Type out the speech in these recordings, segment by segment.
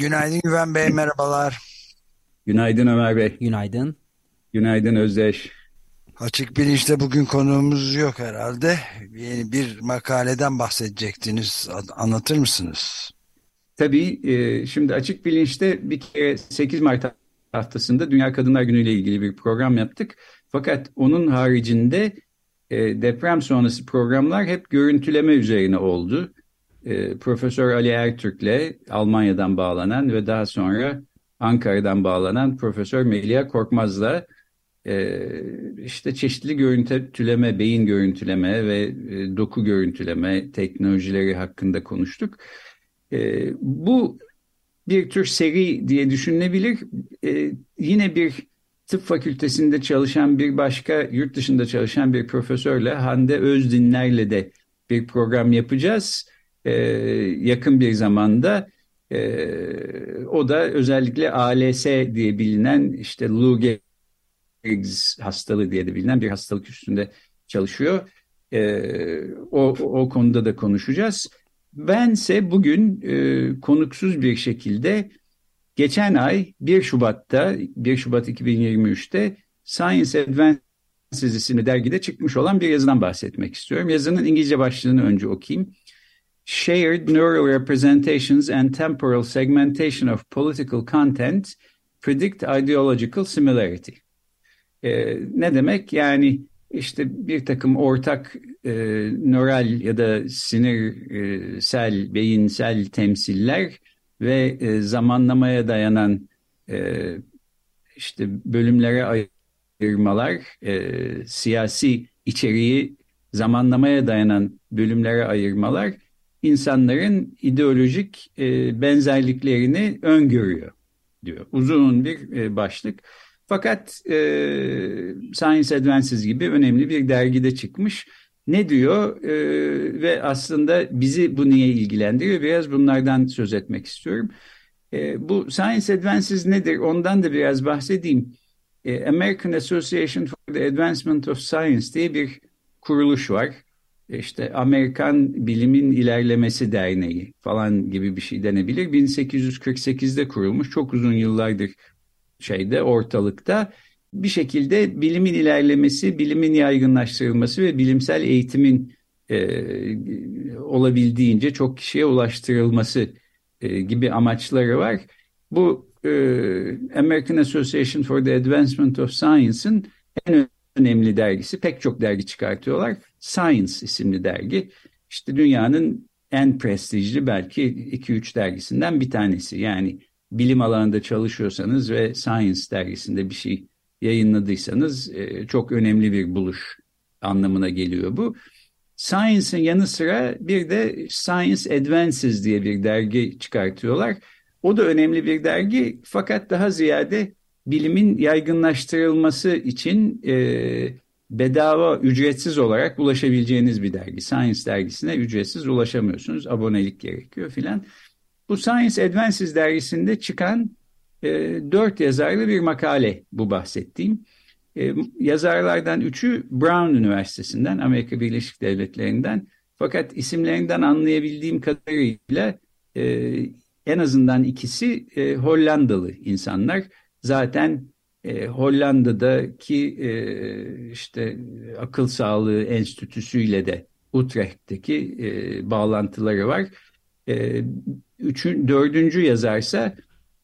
Günaydın Güven Bey, merhabalar. Günaydın Ömer Bey. Günaydın. Günaydın Özdeş. Açık bilinçte bugün konuğumuz yok herhalde. Yeni bir makaleden bahsedecektiniz. Anlatır mısınız? Tabii. E, şimdi Açık Bilinç'te bir kere 8 Mart haftasında Dünya Kadınlar Günü ile ilgili bir program yaptık. Fakat onun haricinde e, deprem sonrası programlar hep görüntüleme üzerine oldu. E, Profesör Ali Ertürk'le Almanya'dan bağlanan ve daha sonra Ankara'dan bağlanan Profesör Melia Korkmaz'la e, işte çeşitli görüntüleme, beyin görüntüleme ve e, doku görüntüleme teknolojileri hakkında konuştuk. E, bu bir tür seri diye düşünülebilir. E, yine bir tıp fakültesinde çalışan bir başka yurt dışında çalışan bir profesörle Hande Özdinler'le de bir program yapacağız. Ee, yakın bir zamanda e, o da özellikle ALS diye bilinen işte Lou Gehrig hastalığı diye de bilinen bir hastalık üstünde çalışıyor. Ee, o, o konuda da konuşacağız. Bense bugün e, konuksuz bir şekilde Geçen ay 1 Şubat'ta 1 Şubat 2023'te Science Advances isimli dergide çıkmış olan bir yazıdan bahsetmek istiyorum. Yazının İngilizce başlığını önce okuyayım. Shared Neural Representations and Temporal Segmentation of Political Content Predict Ideological Similarity. Ee, ne demek? Yani işte bir takım ortak e, nöral ya da sinirsel, beyinsel temsiller ve e, zamanlamaya dayanan e, işte bölümlere ayırmalar, e, siyasi içeriği zamanlamaya dayanan bölümlere ayırmalar insanların ideolojik e, benzerliklerini öngörüyor diyor. Uzun bir e, başlık. Fakat e, Science Advances gibi önemli bir dergide çıkmış. Ne diyor e, ve aslında bizi bu niye ilgilendiriyor? Biraz bunlardan söz etmek istiyorum. E, bu Science Advances nedir? Ondan da biraz bahsedeyim. E, American Association for the Advancement of Science diye bir kuruluş var. İşte Amerikan Bilimin İlerlemesi Derneği falan gibi bir şey denebilir. 1848'de kurulmuş. Çok uzun yıllardır şeyde ortalıkta bir şekilde bilimin ilerlemesi, bilimin yaygınlaştırılması ve bilimsel eğitimin e, olabildiğince çok kişiye ulaştırılması e, gibi amaçları var. Bu e, American Association for the Advancement of Science'ın en önemli dergisi. Pek çok dergi çıkartıyorlar. Science isimli dergi. İşte dünyanın en prestijli belki 2-3 dergisinden bir tanesi. Yani bilim alanında çalışıyorsanız ve Science dergisinde bir şey yayınladıysanız e, çok önemli bir buluş anlamına geliyor bu. Science'ın yanı sıra bir de Science Advances diye bir dergi çıkartıyorlar. O da önemli bir dergi fakat daha ziyade bilimin yaygınlaştırılması için e, bedava, ücretsiz olarak ulaşabileceğiniz bir dergi. Science dergisine ücretsiz ulaşamıyorsunuz, abonelik gerekiyor filan. Bu Science Advances dergisinde çıkan e, dört yazarlı bir makale bu bahsettiğim. E, yazarlardan üçü Brown Üniversitesi'nden, Amerika Birleşik Devletleri'nden. Fakat isimlerinden anlayabildiğim kadarıyla e, en azından ikisi e, Hollandalı insanlar. Zaten e, Hollanda'daki e, işte akıl sağlığı enstitüsüyle de Utrecht'teki e, bağlantıları var. E, üçün, dördüncü yazarsa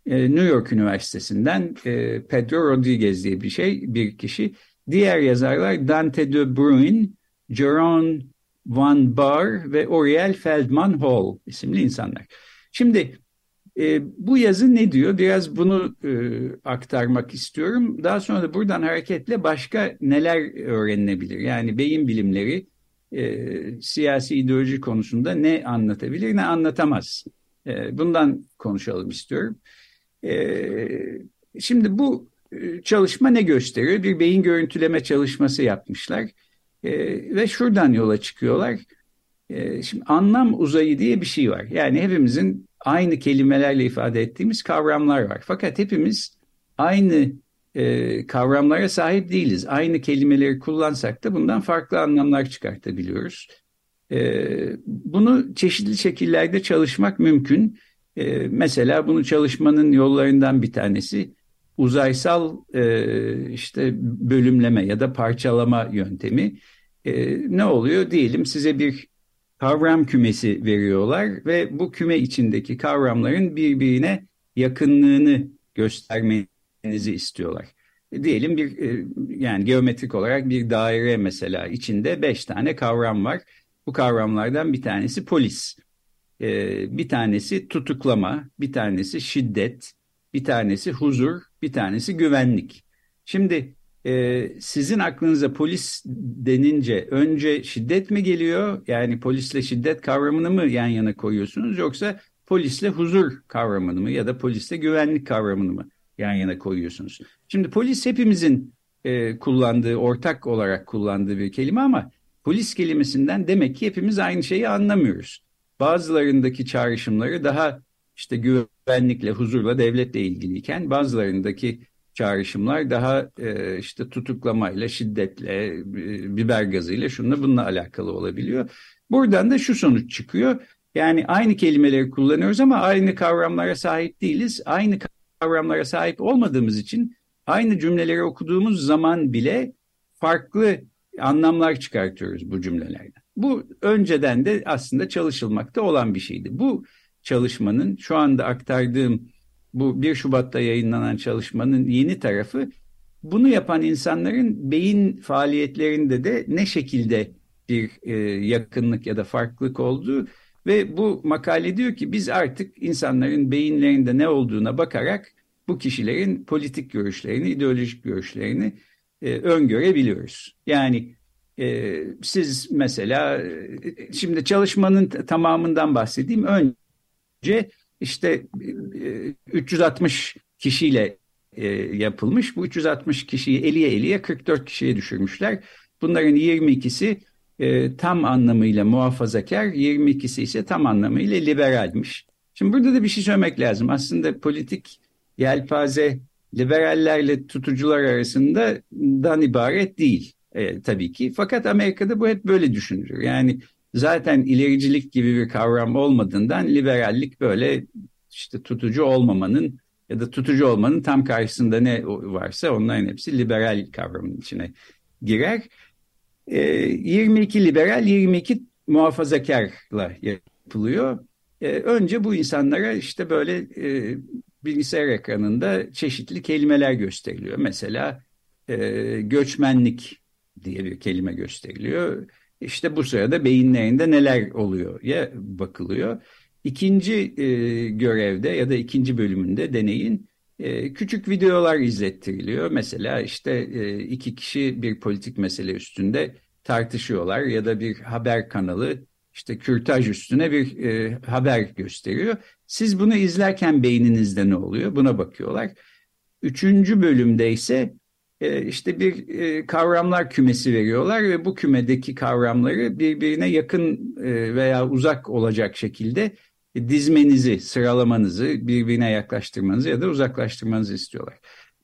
e, New York Üniversitesi'nden e, Pedro Rodriguez diye bir şey, bir kişi. Diğer yazarlar Dante de Bruin, Jeroen Van Bar ve Oriel Feldman Hall isimli insanlar. Şimdi e, bu yazı ne diyor? Biraz bunu e, aktarmak istiyorum. Daha sonra da buradan hareketle başka neler öğrenilebilir? Yani beyin bilimleri e, siyasi ideoloji konusunda ne anlatabilir ne anlatamaz. E, bundan konuşalım istiyorum. E, şimdi bu e, çalışma ne gösteriyor? Bir beyin görüntüleme çalışması yapmışlar e, ve şuradan yola çıkıyorlar. E, şimdi anlam uzayı diye bir şey var. Yani hepimizin aynı kelimelerle ifade ettiğimiz kavramlar var. Fakat hepimiz aynı e, kavramlara sahip değiliz. Aynı kelimeleri kullansak da bundan farklı anlamlar çıkartabiliyoruz. E, bunu çeşitli şekillerde çalışmak mümkün. E, mesela bunu çalışmanın yollarından bir tanesi uzaysal e, işte bölümleme ya da parçalama yöntemi. E, ne oluyor? Diyelim size bir kavram kümesi veriyorlar ve bu küme içindeki kavramların birbirine yakınlığını göstermenizi istiyorlar. Diyelim bir e, yani geometrik olarak bir daire mesela içinde beş tane kavram var. Bu kavramlardan bir tanesi polis, e, bir tanesi tutuklama, bir tanesi şiddet, bir tanesi huzur, bir tanesi güvenlik. Şimdi e, sizin aklınıza polis denince önce şiddet mi geliyor? Yani polisle şiddet kavramını mı yan yana koyuyorsunuz yoksa polisle huzur kavramını mı ya da polisle güvenlik kavramını mı yan yana koyuyorsunuz? Şimdi polis hepimizin e, kullandığı, ortak olarak kullandığı bir kelime ama polis kelimesinden demek ki hepimiz aynı şeyi anlamıyoruz. Bazılarındaki çağrışımları daha işte güvenlikle, huzurla, devletle ilgiliyken bazılarındaki çağrışımlar daha e, işte tutuklamayla, şiddetle, e, biber gazıyla şununla bununla alakalı olabiliyor. Buradan da şu sonuç çıkıyor. Yani aynı kelimeleri kullanıyoruz ama aynı kavramlara sahip değiliz. Aynı kavramlara sahip olmadığımız için aynı cümleleri okuduğumuz zaman bile farklı anlamlar çıkartıyoruz bu cümlelerden. Bu önceden de aslında çalışılmakta olan bir şeydi. Bu çalışmanın şu anda aktardığım bu 1 Şubat'ta yayınlanan çalışmanın yeni tarafı bunu yapan insanların beyin faaliyetlerinde de ne şekilde bir e, yakınlık ya da farklılık olduğu ve bu makale diyor ki biz artık insanların beyinlerinde ne olduğuna bakarak bu kişilerin politik görüşlerini, ideolojik görüşlerini e, öngörebiliyoruz. Yani e, siz mesela e, şimdi çalışmanın tamamından bahsedeyim. Önce işte 360 e, kişiyle e, yapılmış. Bu 360 kişiyi eliye eliye 44 kişiye düşürmüşler. Bunların 22'si e, tam anlamıyla muhafazakar, 22'si ise tam anlamıyla liberalmiş. Şimdi burada da bir şey söylemek lazım. Aslında politik yelpaze liberallerle tutucular arasında dan ibaret değil e, tabii ki. Fakat Amerika'da bu hep böyle düşünülür. Yani zaten ilericilik gibi bir kavram olmadığından liberallik böyle işte tutucu olmamanın ya da tutucu olmanın tam karşısında ne varsa onların hepsi liberal kavramın içine girer. E, 22 liberal, 22 muhafazakarla yapılıyor. E, önce bu insanlara işte böyle e, bilgisayar ekranında çeşitli kelimeler gösteriliyor. Mesela e, göçmenlik diye bir kelime gösteriliyor. İşte bu sırada beyinlerinde neler oluyor ya bakılıyor. İkinci e, görevde ya da ikinci bölümünde deneyin e, küçük videolar izlettiriliyor. Mesela işte e, iki kişi bir politik mesele üstünde tartışıyorlar ya da bir haber kanalı işte kürtaj üstüne bir e, haber gösteriyor. Siz bunu izlerken beyninizde ne oluyor? Buna bakıyorlar. Üçüncü bölümde ise işte bir e, kavramlar kümesi veriyorlar ve bu kümedeki kavramları birbirine yakın e, veya uzak olacak şekilde dizmenizi, sıralamanızı, birbirine yaklaştırmanızı ya da uzaklaştırmanızı istiyorlar.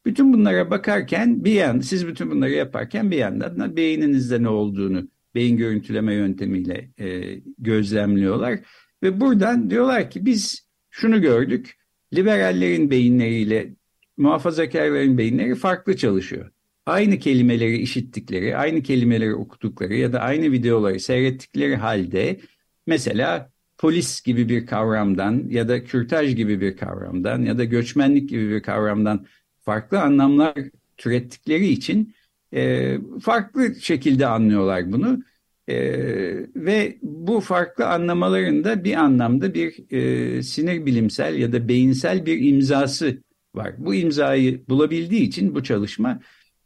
Bütün bunlara bakarken bir yan, siz bütün bunları yaparken bir yandan da beyninizde ne olduğunu beyin görüntüleme yöntemiyle e, gözlemliyorlar. Ve buradan diyorlar ki biz şunu gördük, liberallerin beyinleriyle muhafazakarların beyinleri farklı çalışıyor. Aynı kelimeleri işittikleri, aynı kelimeleri okudukları ya da aynı videoları seyrettikleri halde mesela polis gibi bir kavramdan ya da kürtaj gibi bir kavramdan ya da göçmenlik gibi bir kavramdan farklı anlamlar türettikleri için e, farklı şekilde anlıyorlar bunu. E, ve bu farklı anlamalarında bir anlamda bir e, sinir bilimsel ya da beyinsel bir imzası var. Bu imzayı bulabildiği için bu çalışma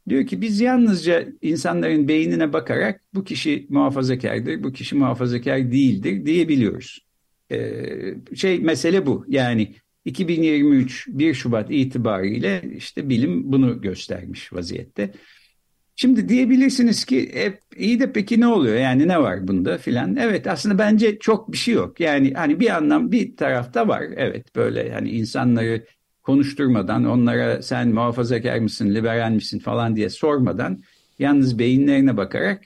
Diyor ki biz yalnızca insanların beynine bakarak bu kişi muhafazakardır, bu kişi muhafazakar değildir diyebiliyoruz. Ee, şey mesele bu. Yani 2023 1 Şubat itibariyle işte bilim bunu göstermiş vaziyette. Şimdi diyebilirsiniz ki e, iyi de peki ne oluyor yani ne var bunda filan. Evet aslında bence çok bir şey yok. Yani hani bir anlam bir tarafta var. Evet böyle hani insanları konuşturmadan onlara sen muhafazakar mısın, liberal misin falan diye sormadan yalnız beyinlerine bakarak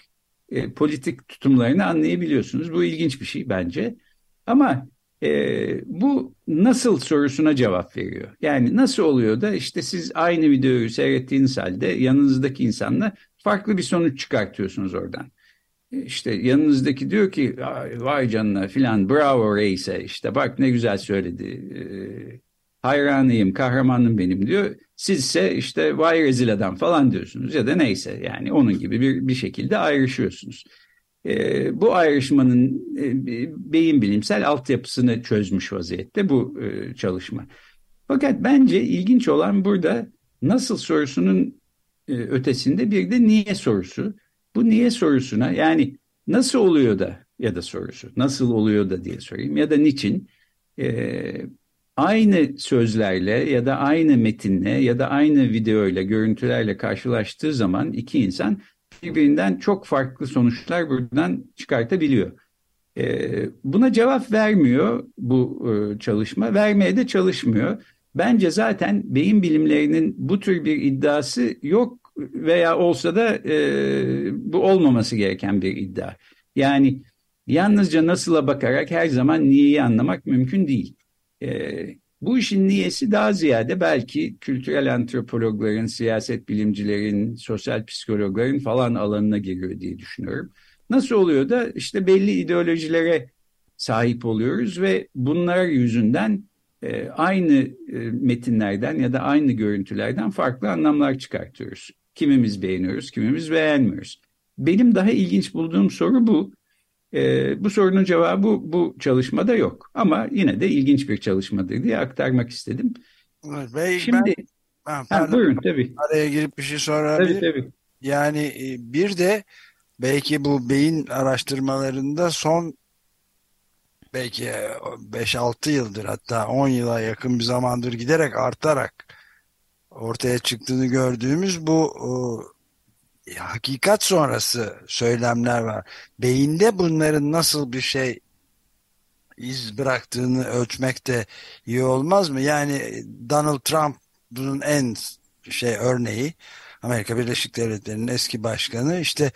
e, politik tutumlarını anlayabiliyorsunuz. Bu ilginç bir şey bence. Ama e, bu nasıl sorusuna cevap veriyor. Yani nasıl oluyor da işte siz aynı videoyu seyrettiğiniz halde yanınızdaki insanla farklı bir sonuç çıkartıyorsunuz oradan. E, işte yanınızdaki diyor ki vay canına filan bravo reise işte bak ne güzel söyledi. Hayranıyım, kahramanım benim diyor. Sizse işte vay rezil adam falan diyorsunuz ya da neyse yani onun gibi bir, bir şekilde ayrışıyorsunuz. E, bu ayrışmanın e, beyin bilimsel altyapısını çözmüş vaziyette bu e, çalışma. Fakat bence ilginç olan burada nasıl sorusunun e, ötesinde bir de niye sorusu. Bu niye sorusuna yani nasıl oluyor da ya da sorusu nasıl oluyor da diye sorayım ya da niçin e, aynı sözlerle ya da aynı metinle ya da aynı videoyla görüntülerle karşılaştığı zaman iki insan birbirinden çok farklı sonuçlar buradan çıkartabiliyor. Ee, buna cevap vermiyor bu e, çalışma, vermeye de çalışmıyor. Bence zaten beyin bilimlerinin bu tür bir iddiası yok veya olsa da e, bu olmaması gereken bir iddia. Yani yalnızca nasıla bakarak her zaman niyeyi anlamak mümkün değil. E, bu işin niyesi daha ziyade belki kültürel antropologların, siyaset bilimcilerin, sosyal psikologların falan alanına giriyor diye düşünüyorum. Nasıl oluyor da işte belli ideolojilere sahip oluyoruz ve bunlar yüzünden e, aynı e, metinlerden ya da aynı görüntülerden farklı anlamlar çıkartıyoruz. Kimimiz beğeniyoruz, kimimiz beğenmiyoruz. Benim daha ilginç bulduğum soru bu. E, bu sorunun cevabı bu çalışmada yok. Ama yine de ilginç bir çalışmadır diye aktarmak istedim. Evet, bey, Şimdi ben, ha, ha, buyurun tabii. Araya girip bir şey sorabilirim. Tabii tabii. Yani e, bir de belki bu beyin araştırmalarında son belki 5-6 yıldır hatta 10 yıla yakın bir zamandır giderek artarak ortaya çıktığını gördüğümüz bu hakikat sonrası söylemler var. Beyinde bunların nasıl bir şey iz bıraktığını ölçmek de iyi olmaz mı? Yani Donald Trump bunun en şey örneği Amerika Birleşik Devletleri'nin eski başkanı işte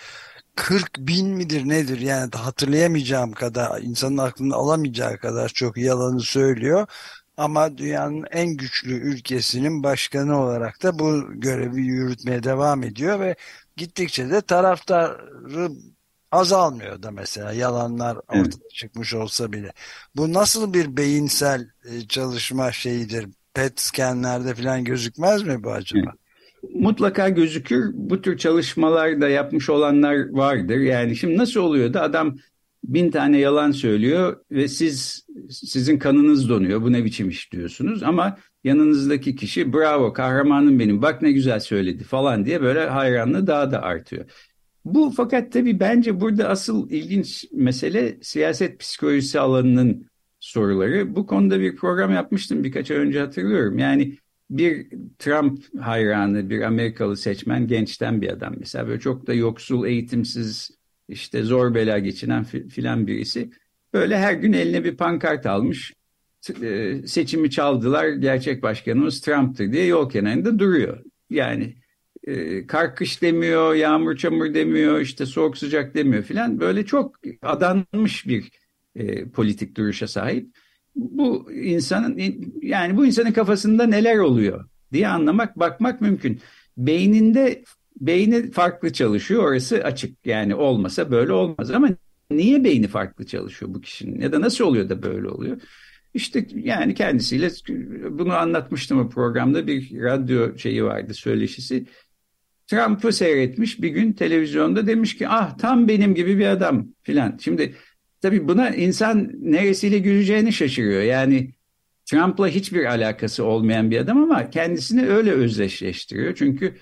40 bin midir nedir yani hatırlayamayacağım kadar insanın aklını alamayacağı kadar çok yalanı söylüyor ama dünyanın en güçlü ülkesinin başkanı olarak da bu görevi yürütmeye devam ediyor ve gittikçe de taraftarı azalmıyor da mesela yalanlar ortaya evet. çıkmış olsa bile. Bu nasıl bir beyinsel e, çalışma şeyidir? PET scanlerde falan gözükmez mi bu acaba? Mutlaka gözükür. Bu tür çalışmalar da yapmış olanlar vardır. Yani şimdi nasıl oluyor da adam bin tane yalan söylüyor ve siz sizin kanınız donuyor. Bu ne biçim iş diyorsunuz ama yanınızdaki kişi bravo kahramanım benim bak ne güzel söyledi falan diye böyle hayranlığı daha da artıyor. Bu fakat tabii bence burada asıl ilginç mesele siyaset psikolojisi alanının soruları. Bu konuda bir program yapmıştım birkaç ay önce hatırlıyorum. Yani bir Trump hayranı, bir Amerikalı seçmen gençten bir adam mesela böyle çok da yoksul, eğitimsiz, işte zor bela geçinen filan birisi. Böyle her gün eline bir pankart almış. E, seçimi çaldılar, gerçek başkanımız Trump'tır diye yol kenarında duruyor. Yani e, kar kış demiyor, yağmur çamur demiyor, işte soğuk sıcak demiyor filan. Böyle çok adanmış bir e, politik duruşa sahip. Bu insanın yani bu insanın kafasında neler oluyor diye anlamak, bakmak mümkün. Beyninde beyni farklı çalışıyor orası açık. Yani olmasa böyle olmaz ama niye beyni farklı çalışıyor bu kişinin ya da nasıl oluyor da böyle oluyor? İşte yani kendisiyle bunu anlatmıştım o programda bir radyo şeyi vardı söyleşisi. Trump'ı seyretmiş bir gün televizyonda demiş ki ah tam benim gibi bir adam filan. Şimdi tabii buna insan neresiyle güleceğini şaşırıyor. Yani Trump'la hiçbir alakası olmayan bir adam ama kendisini öyle özdeşleştiriyor. Çünkü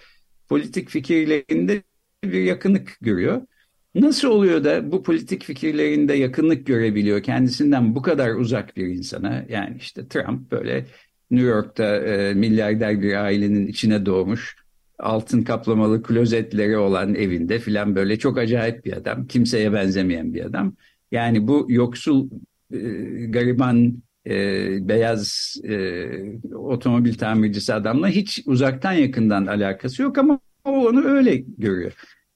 politik fikirlerinde bir yakınlık görüyor. Nasıl oluyor da bu politik fikirlerinde yakınlık görebiliyor kendisinden bu kadar uzak bir insana? Yani işte Trump böyle New York'ta e, milyarder bir ailenin içine doğmuş, altın kaplamalı klozetleri olan evinde filan böyle çok acayip bir adam, kimseye benzemeyen bir adam. Yani bu yoksul, e, gariban, e, beyaz e, otomobil tamircisi adamla hiç uzaktan yakından alakası yok ama o onu öyle görüyor.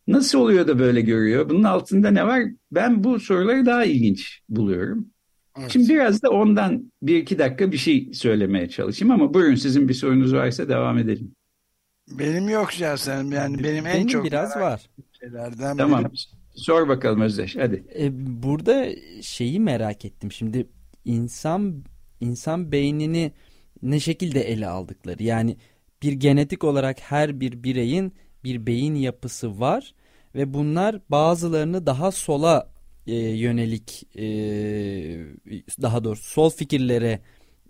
Nasıl oluyor da böyle görüyor? Bunun altında ne var? Ben bu soruları daha ilginç buluyorum. Evet. Şimdi biraz da ondan bir iki dakika bir şey söylemeye çalışayım ama buyurun sizin bir sorunuz varsa devam edelim. Benim yok şahsen yani benim, benim en çok biraz var. Şeylerden tamam. Benim... Sor bakalım Özdeş hadi. Ee, burada şeyi merak ettim. Şimdi insan insan beynini ne şekilde ele aldıkları. Yani bir genetik olarak her bir bireyin bir beyin yapısı var ve bunlar bazılarını daha sola e, yönelik e, daha doğrusu sol fikirlere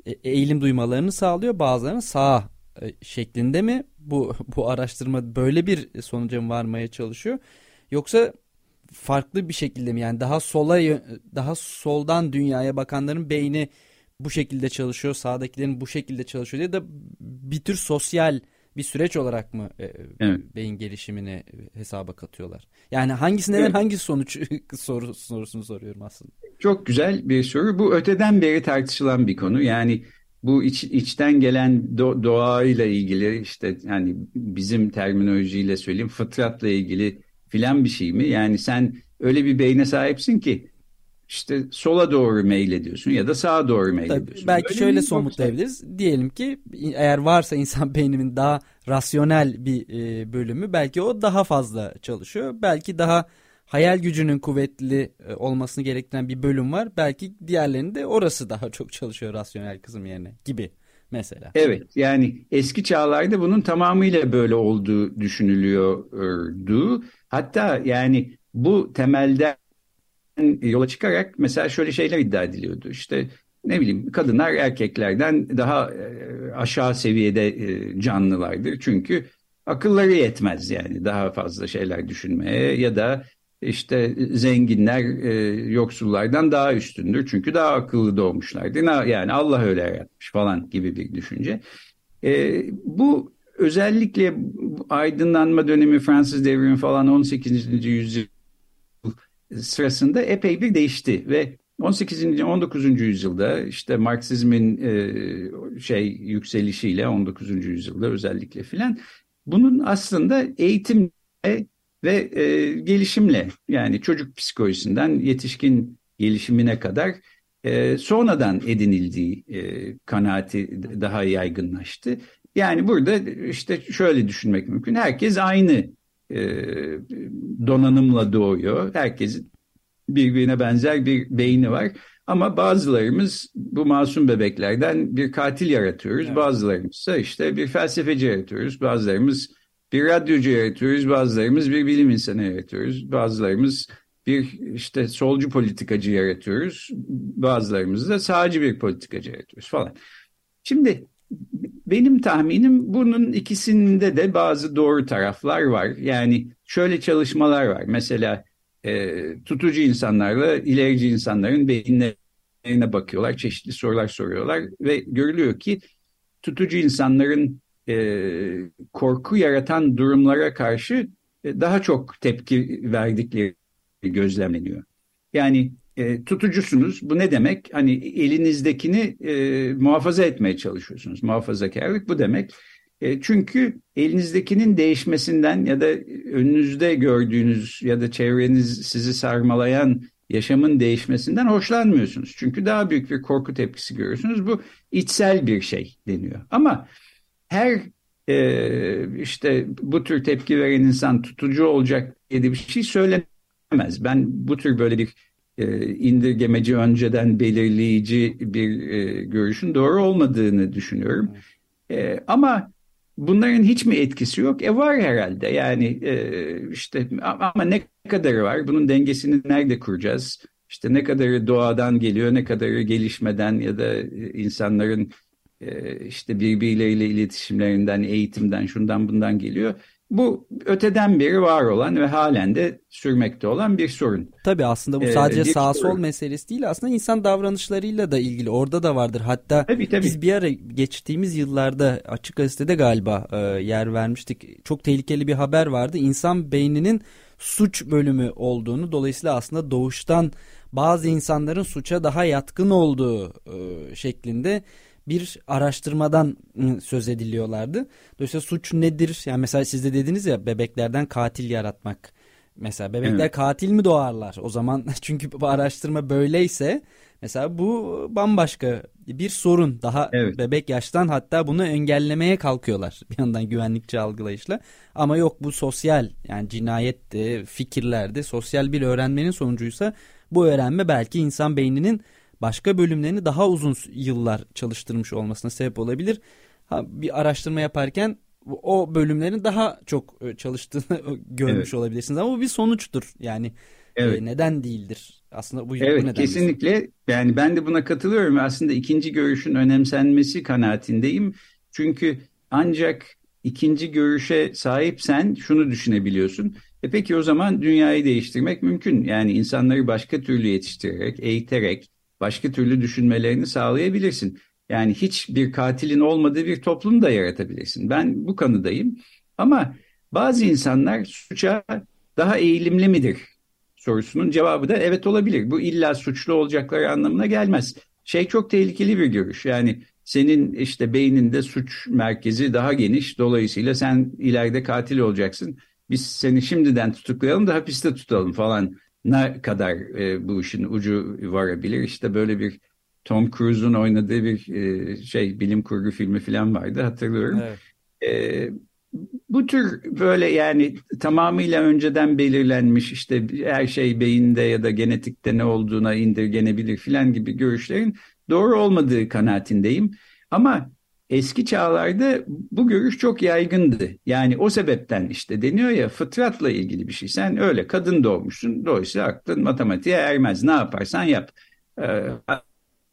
e, eğilim duymalarını sağlıyor. Bazılarını sağ e, şeklinde mi? Bu bu araştırma böyle bir sonuca mı varmaya çalışıyor? Yoksa farklı bir şekilde mi? Yani daha sola daha soldan dünyaya bakanların beyni bu şekilde çalışıyor sağdakilerin bu şekilde çalışıyor diye de bir tür sosyal bir süreç olarak mı e, evet. beyin gelişimini hesaba katıyorlar? Yani hangisi neden evet. hangi sonuç soru, sorusunu soruyorum aslında. Çok güzel bir soru. Bu öteden beri tartışılan bir konu. Yani bu iç, içten gelen do, doğayla ilgili işte yani bizim terminolojiyle söyleyeyim fıtratla ilgili filan bir şey mi? Yani sen öyle bir beyne sahipsin ki işte sola doğru ediyorsun ya da sağa doğru meylediyorsun. Belki Öyle şöyle somutlayabiliriz. Diyelim ki eğer varsa insan beyninin daha rasyonel bir e, bölümü belki o daha fazla çalışıyor. Belki daha hayal gücünün kuvvetli e, olmasını gerektiren bir bölüm var. Belki diğerlerinde orası daha çok çalışıyor rasyonel kısım yerine gibi mesela. Evet yani eski çağlarda bunun tamamıyla böyle olduğu düşünülüyordu. Hatta yani bu temelden yola çıkarak mesela şöyle şeyler iddia ediliyordu. İşte ne bileyim kadınlar erkeklerden daha e, aşağı seviyede e, canlılardır. Çünkü akılları yetmez yani daha fazla şeyler düşünmeye ya da işte zenginler e, yoksullardan daha üstündür. Çünkü daha akıllı doğmuşlardır. Yani Allah öyle yaratmış falan gibi bir düşünce. Bu özellikle aydınlanma dönemi Fransız devrimi falan 18. yüzyıl sırasında epey bir değişti ve 18. 19. yüzyılda işte Marksizmin e, şey yükselişiyle 19. yüzyılda özellikle filan bunun aslında eğitimle ve e, gelişimle yani çocuk psikolojisinden yetişkin gelişimine kadar e, sonradan edinildiği e, kanaati daha yaygınlaştı. Yani burada işte şöyle düşünmek mümkün. Herkes aynı e, donanımla doğuyor. Herkesin birbirine benzer bir beyni var. Ama bazılarımız bu masum bebeklerden bir katil yaratıyoruz. Evet. Bazılarımız ise işte bir felsefeci yaratıyoruz. Bazılarımız bir radyocu yaratıyoruz. Bazılarımız bir bilim insanı yaratıyoruz. Bazılarımız bir işte solcu politikacı yaratıyoruz. Bazılarımız da sağcı bir politikacı yaratıyoruz falan. Şimdi benim tahminim bunun ikisinde de bazı doğru taraflar var. Yani şöyle çalışmalar var. Mesela e, tutucu insanlarla ilerici insanların beyinlerine bakıyorlar. Çeşitli sorular soruyorlar ve görülüyor ki tutucu insanların e, korku yaratan durumlara karşı e, daha çok tepki verdikleri gözlemleniyor. Yani e, tutucusunuz. Bu ne demek? Hani elinizdekini e, muhafaza etmeye çalışıyorsunuz. Muhafazakarlık bu demek. E, çünkü elinizdekinin değişmesinden ya da önünüzde gördüğünüz ya da çevreniz sizi sarmalayan yaşamın değişmesinden hoşlanmıyorsunuz. Çünkü daha büyük bir korku tepkisi görüyorsunuz. Bu içsel bir şey deniyor. Ama her e, işte bu tür tepki veren insan tutucu olacak diye bir şey söylemez. Ben bu tür böyle bir e, indirgemeci önceden belirleyici bir e, görüşün doğru olmadığını düşünüyorum. E, ama bunların hiç mi etkisi yok? E var herhalde. Yani e, işte ama ne kadarı var? Bunun dengesini nerede kuracağız? İşte ne kadarı doğadan geliyor, ne kadarı gelişmeden ya da insanların e, işte birbirleriyle iletişimlerinden, eğitimden, şundan bundan geliyor. Bu öteden beri var olan ve halen de sürmekte olan bir sorun. Tabii aslında bu ee, sadece ee, sağ sol sorun. meselesi değil aslında insan davranışlarıyla da ilgili orada da vardır. Hatta tabii, tabii. biz bir ara geçtiğimiz yıllarda açık gazetede galiba e, yer vermiştik. Çok tehlikeli bir haber vardı. İnsan beyninin suç bölümü olduğunu dolayısıyla aslında doğuştan bazı insanların suça daha yatkın olduğu e, şeklinde bir araştırmadan ıı, söz ediliyorlardı. Dolayısıyla suç nedir? Yani mesela siz de dediniz ya bebeklerden katil yaratmak. Mesela bebekler evet. katil mi doğarlar? O zaman çünkü bu araştırma böyleyse mesela bu bambaşka bir sorun. Daha evet. bebek yaştan hatta bunu engellemeye kalkıyorlar bir yandan güvenlikçi algılayışla. Ama yok bu sosyal yani cinayette, fikirlerde sosyal bir öğrenmenin sonucuysa bu öğrenme belki insan beyninin başka bölümlerini daha uzun yıllar çalıştırmış olmasına sebep olabilir. Ha, bir araştırma yaparken o bölümlerin daha çok e, çalıştığını görmüş evet. olabilirsiniz ama bu bir sonuçtur. Yani e, evet. e, neden değildir? Aslında bu, evet, bu neden kesinlikle. Değildir. Yani ben de buna katılıyorum. Aslında ikinci görüşün önemsenmesi kanaatindeyim. Çünkü ancak ikinci görüşe sahipsen şunu düşünebiliyorsun. E peki o zaman dünyayı değiştirmek mümkün. Yani insanları başka türlü yetiştirerek, eğiterek, başka türlü düşünmelerini sağlayabilirsin. Yani hiç bir katilin olmadığı bir toplum da yaratabilirsin. Ben bu kanıdayım. Ama bazı insanlar suça daha eğilimli midir sorusunun cevabı da evet olabilir. Bu illa suçlu olacakları anlamına gelmez. Şey çok tehlikeli bir görüş. Yani senin işte beyninde suç merkezi daha geniş. Dolayısıyla sen ileride katil olacaksın. Biz seni şimdiden tutuklayalım da hapiste tutalım falan ne kadar e, bu işin ucu varabilir. İşte böyle bir Tom Cruise'un oynadığı bir e, şey bilim kurgu filmi falan vardı hatırlıyorum. Evet. E, bu tür böyle yani tamamıyla önceden belirlenmiş işte her şey beyinde ya da genetikte ne olduğuna indirgenebilir filan gibi görüşlerin doğru olmadığı kanaatindeyim. Ama eski çağlarda bu görüş çok yaygındı. Yani o sebepten işte deniyor ya fıtratla ilgili bir şey. Sen öyle kadın doğmuşsun. Dolayısıyla aklın matematiğe ermez. Ne yaparsan yap. Ee,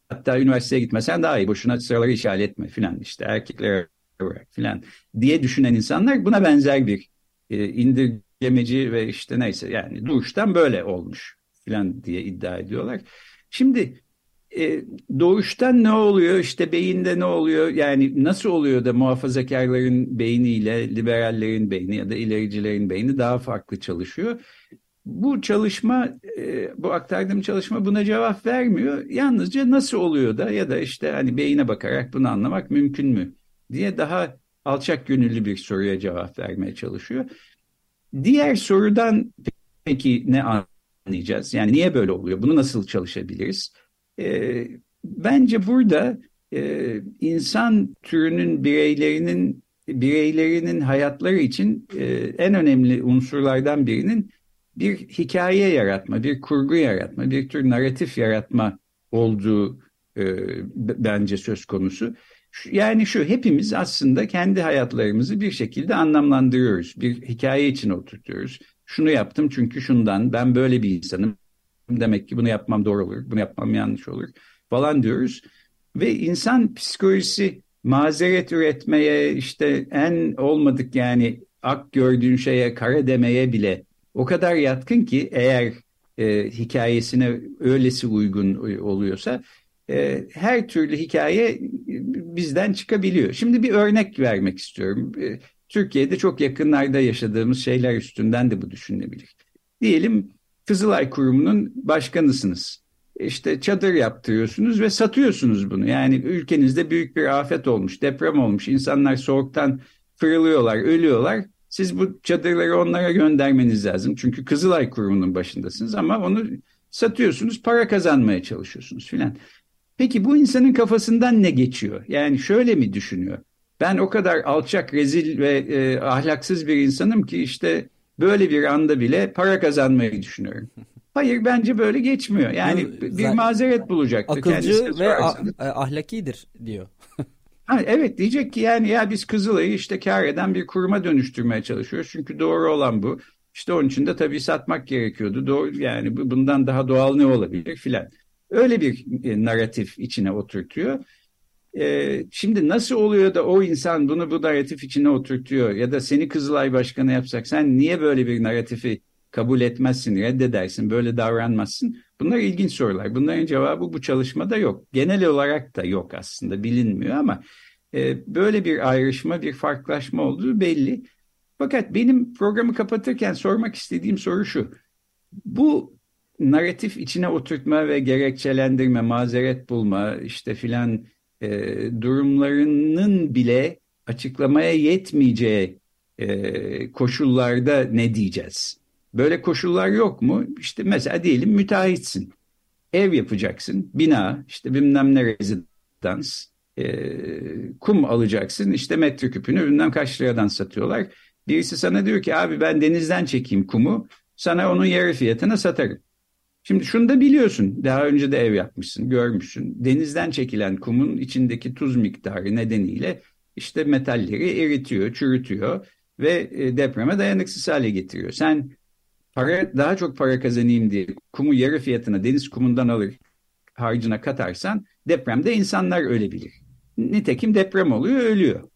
hatta üniversiteye gitmesen daha iyi. Boşuna sıraları işaret etme filan işte erkekler bırak filan diye düşünen insanlar buna benzer bir e, indirgemeci ve işte neyse yani doğuştan böyle olmuş filan diye iddia ediyorlar. Şimdi e, doğuştan ne oluyor işte beyinde ne oluyor yani nasıl oluyor da muhafazakarların beyniyle liberallerin beyni ya da ilericilerin beyni daha farklı çalışıyor. Bu çalışma e, bu aktardığım çalışma buna cevap vermiyor. Yalnızca nasıl oluyor da ya da işte hani beyine bakarak bunu anlamak mümkün mü diye daha alçak gönüllü bir soruya cevap vermeye çalışıyor. Diğer sorudan peki ne anlayacağız? Yani niye böyle oluyor? Bunu nasıl çalışabiliriz? E, bence burada e, insan türünün bireylerinin bireylerinin hayatları için e, en önemli unsurlardan birinin bir hikaye yaratma, bir kurgu yaratma, bir tür narratif yaratma olduğu e, bence söz konusu. Yani şu hepimiz aslında kendi hayatlarımızı bir şekilde anlamlandırıyoruz. Bir hikaye için oturtuyoruz. Şunu yaptım çünkü şundan ben böyle bir insanım demek ki bunu yapmam doğru olur, bunu yapmam yanlış olur falan diyoruz. Ve insan psikolojisi mazeret üretmeye işte en olmadık yani ak gördüğün şeye kara demeye bile o kadar yatkın ki eğer e, hikayesine öylesi uygun oluyorsa e, her türlü hikaye bizden çıkabiliyor. Şimdi bir örnek vermek istiyorum. E, Türkiye'de çok yakınlarda yaşadığımız şeyler üstünden de bu düşünülebilir. Diyelim Kızılay Kurumu'nun başkanısınız. İşte çadır yaptırıyorsunuz ve satıyorsunuz bunu. Yani ülkenizde büyük bir afet olmuş, deprem olmuş, insanlar soğuktan fırlıyorlar, ölüyorlar. Siz bu çadırları onlara göndermeniz lazım. Çünkü Kızılay Kurumu'nun başındasınız ama onu satıyorsunuz, para kazanmaya çalışıyorsunuz filan. Peki bu insanın kafasından ne geçiyor? Yani şöyle mi düşünüyor? Ben o kadar alçak, rezil ve e, ahlaksız bir insanım ki işte böyle bir anda bile para kazanmayı düşünüyorum. Hayır bence böyle geçmiyor. Yani bir mazeret bulacak. Akılcı ve ahlakidir diyor. ha, evet diyecek ki yani ya biz Kızılay'ı işte kar eden bir kuruma dönüştürmeye çalışıyoruz. Çünkü doğru olan bu. İşte onun için de tabii satmak gerekiyordu. Doğru, yani bundan daha doğal ne olabilir filan. Öyle bir e, narratif içine oturtuyor. E, şimdi nasıl oluyor da o insan bunu bu narratif içine oturtuyor ya da seni Kızılay Başkanı yapsak sen niye böyle bir narratifi kabul etmezsin, reddedersin, böyle davranmazsın? Bunlar ilginç sorular. Bunların cevabı bu çalışmada yok. Genel olarak da yok aslında bilinmiyor ama e, böyle bir ayrışma, bir farklılaşma olduğu belli. Fakat benim programı kapatırken sormak istediğim soru şu. Bu narratif içine oturtma ve gerekçelendirme, mazeret bulma işte filan e, durumlarının bile açıklamaya yetmeyeceği e, koşullarda ne diyeceğiz? Böyle koşullar yok mu? İşte mesela diyelim müteahhitsin. Ev yapacaksın, bina, işte bilmem ne rezidans, e, kum alacaksın. İşte metreküpünü bilmem kaç liradan satıyorlar. Birisi sana diyor ki abi ben denizden çekeyim kumu, sana onun yarı fiyatına satarım. Şimdi şunu da biliyorsun. Daha önce de ev yapmışsın, görmüşsün. Denizden çekilen kumun içindeki tuz miktarı nedeniyle işte metalleri eritiyor, çürütüyor ve e, depreme dayanıksız hale getiriyor. Sen para daha çok para kazanayım diye kumu yarı fiyatına deniz kumundan alır harcına katarsan depremde insanlar ölebilir. Nitekim deprem oluyor, ölüyor.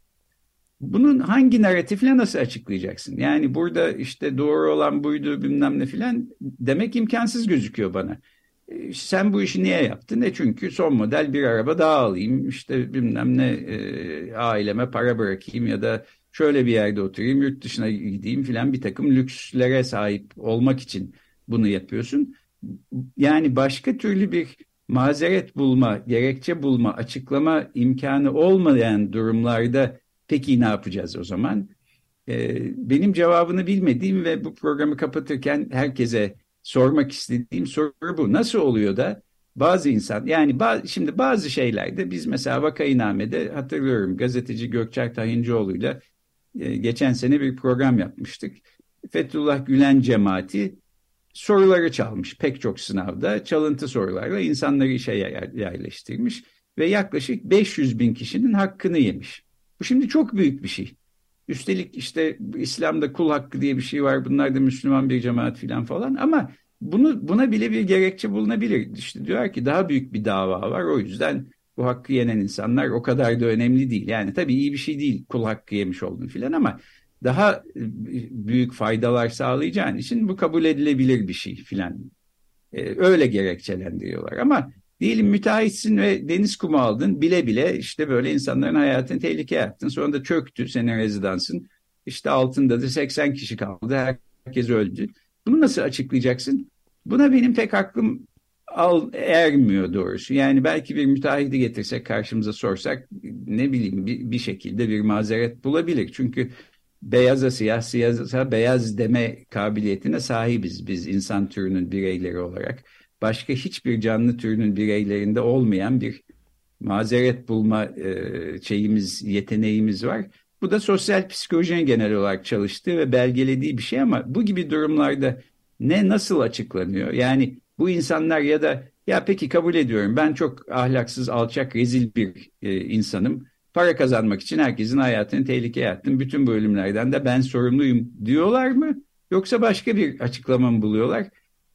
Bunun hangi narratifle nasıl açıklayacaksın? Yani burada işte doğru olan buydu bilmem ne filan demek imkansız gözüküyor bana. E, sen bu işi niye yaptın? Ne çünkü son model bir araba daha alayım işte bilmem ne e, aileme para bırakayım ya da şöyle bir yerde oturayım yurt dışına gideyim filan bir takım lükslere sahip olmak için bunu yapıyorsun. Yani başka türlü bir mazeret bulma, gerekçe bulma, açıklama imkanı olmayan durumlarda Peki ne yapacağız o zaman? Ee, benim cevabını bilmediğim ve bu programı kapatırken herkese sormak istediğim soru bu. Nasıl oluyor da bazı insan yani bazı, şimdi bazı şeylerde biz mesela Vakainame'de hatırlıyorum gazeteci Gökçer Tahincioğlu'yla e, geçen sene bir program yapmıştık. Fethullah Gülen cemaati soruları çalmış pek çok sınavda çalıntı sorularla insanları işe yerleştirmiş ve yaklaşık 500 bin kişinin hakkını yemiş. Bu şimdi çok büyük bir şey. Üstelik işte İslam'da kul hakkı diye bir şey var. Bunlar da Müslüman bir cemaat filan falan ama bunu buna bile bir gerekçe bulunabilir. İşte diyor ki daha büyük bir dava var. O yüzden bu hakkı yenen insanlar o kadar da önemli değil. Yani tabii iyi bir şey değil kul hakkı yemiş oldun filan ama daha büyük faydalar sağlayacağın için bu kabul edilebilir bir şey filan. Ee, öyle gerekçelendiriyorlar ama Diyelim müteahhitsin ve deniz kumu aldın bile bile işte böyle insanların hayatını tehlikeye attın. Sonra da çöktü senin rezidansın. İşte altında da 80 kişi kaldı. Herkes öldü. Bunu nasıl açıklayacaksın? Buna benim pek aklım al ermiyor doğrusu. Yani belki bir müteahhidi getirsek karşımıza sorsak ne bileyim bir, bir şekilde bir mazeret bulabilir. Çünkü beyaza siyah, siyaza beyaz deme kabiliyetine sahibiz biz insan türünün bireyleri olarak başka hiçbir canlı türünün bireylerinde olmayan bir mazeret bulma e, şeyimiz, yeteneğimiz var. Bu da sosyal psikolojinin genel olarak çalıştığı ve belgelediği bir şey ama bu gibi durumlarda ne nasıl açıklanıyor? Yani bu insanlar ya da ya peki kabul ediyorum ben çok ahlaksız, alçak, rezil bir e, insanım. Para kazanmak için herkesin hayatını tehlikeye attım. Bütün bu ölümlerden de ben sorumluyum diyorlar mı? Yoksa başka bir açıklama mı buluyorlar?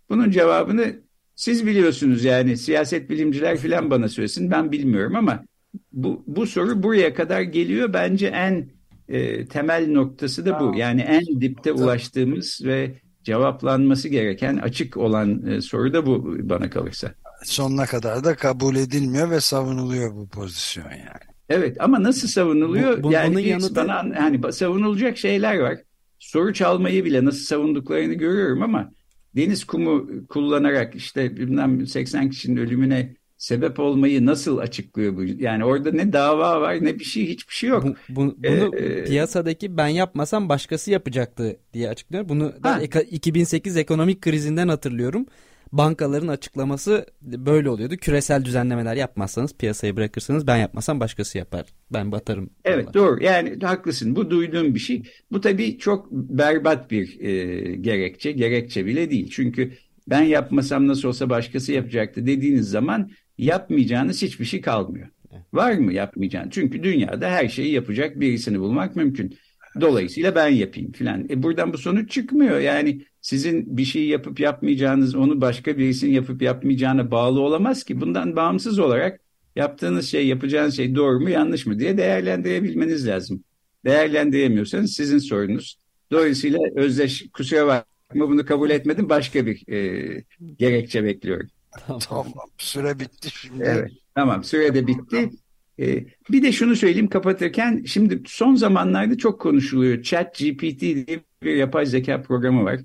Bunun cevabını siz biliyorsunuz yani siyaset bilimciler falan bana söylesin ben bilmiyorum ama bu, bu soru buraya kadar geliyor. Bence en e, temel noktası da bu. Yani en dipte ulaştığımız ve cevaplanması gereken açık olan e, soru da bu bana kalırsa. Sonuna kadar da kabul edilmiyor ve savunuluyor bu pozisyon yani. Evet ama nasıl savunuluyor? Bu, bu, yani yanıtı... bana hani savunulacak şeyler var. Soru çalmayı bile nasıl savunduklarını görüyorum ama deniz kumu kullanarak işte bilmem 80 kişinin ölümüne sebep olmayı nasıl açıklıyor bu? Yani orada ne dava var ne bir şey hiçbir şey yok. Bu, bu, bunu ee, piyasadaki ben yapmasam başkası yapacaktı diye açıklıyor. Bunu ben 2008 ekonomik krizinden hatırlıyorum bankaların açıklaması böyle oluyordu. Küresel düzenlemeler yapmazsanız piyasayı bırakırsanız ben yapmasam başkası yapar. Ben batarım. Evet diyorlar. doğru yani haklısın bu duyduğum bir şey. Bu tabii çok berbat bir e, gerekçe. Gerekçe bile değil. Çünkü ben yapmasam nasıl olsa başkası yapacaktı dediğiniz zaman yapmayacağınız hiçbir şey kalmıyor. Var mı yapmayacağın? Çünkü dünyada her şeyi yapacak birisini bulmak mümkün. Dolayısıyla ben yapayım filan. E buradan bu sonuç çıkmıyor. Yani sizin bir şey yapıp yapmayacağınız onu başka birisinin yapıp yapmayacağına bağlı olamaz ki. Bundan bağımsız olarak yaptığınız şey, yapacağınız şey doğru mu yanlış mı diye değerlendirebilmeniz lazım. Değerlendiremiyorsanız sizin sorunuz. Dolayısıyla özdeş kusura bakma bunu kabul etmedim başka bir e, gerekçe bekliyorum. Tamam. süre bitti şimdi. Evet tamam süre de bitti. Ee, bir de şunu söyleyeyim kapatırken şimdi son zamanlarda çok konuşuluyor. Chat GPT diye bir yapay zeka programı var.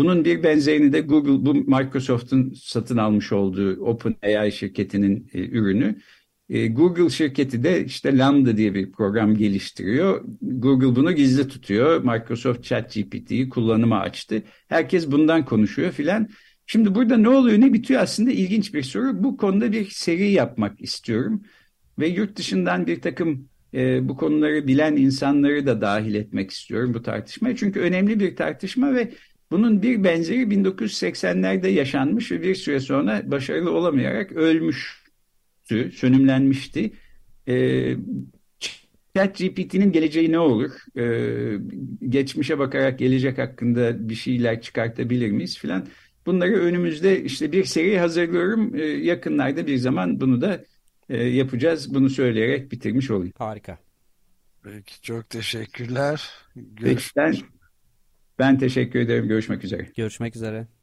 Bunun bir benzerini de Google, bu Microsoft'un satın almış olduğu OpenAI şirketinin e, ürünü. E, Google şirketi de işte Lambda diye bir program geliştiriyor. Google bunu gizli tutuyor. Microsoft ChatGPT'yi kullanıma açtı. Herkes bundan konuşuyor filan. Şimdi burada ne oluyor ne bitiyor aslında ilginç bir soru. Bu konuda bir seri yapmak istiyorum. Ve yurt dışından bir takım e, bu konuları bilen insanları da dahil etmek istiyorum bu tartışmaya. Çünkü önemli bir tartışma ve bunun bir benzeri 1980'lerde yaşanmış ve bir süre sonra başarılı olamayarak ölmüştü, sönümlenmişti. E, ChatGPT'nin geleceği ne olur? Ee, geçmişe bakarak gelecek hakkında bir şeyler çıkartabilir miyiz filan. Bunları önümüzde işte bir seri hazırlıyorum. Ee, yakınlarda bir zaman bunu da e, yapacağız. Bunu söyleyerek bitirmiş olayım. Harika. Peki çok teşekkürler. Peki, ben, ben teşekkür ederim. Görüşmek üzere. Görüşmek üzere.